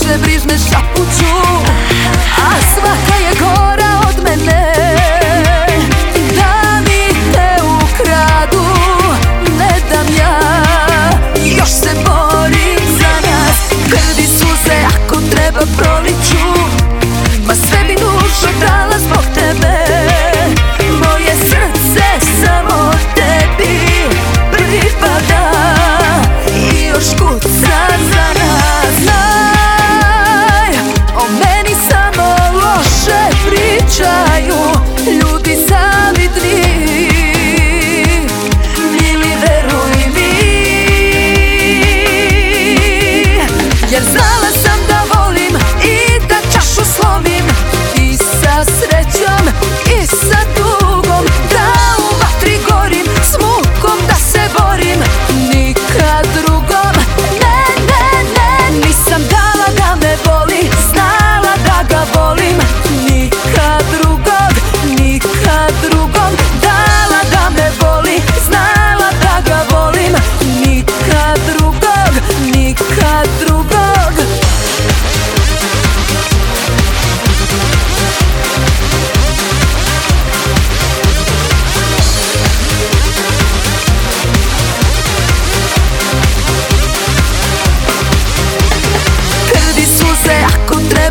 Σε βρύζουμε σ'από τσούρ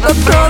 the sun.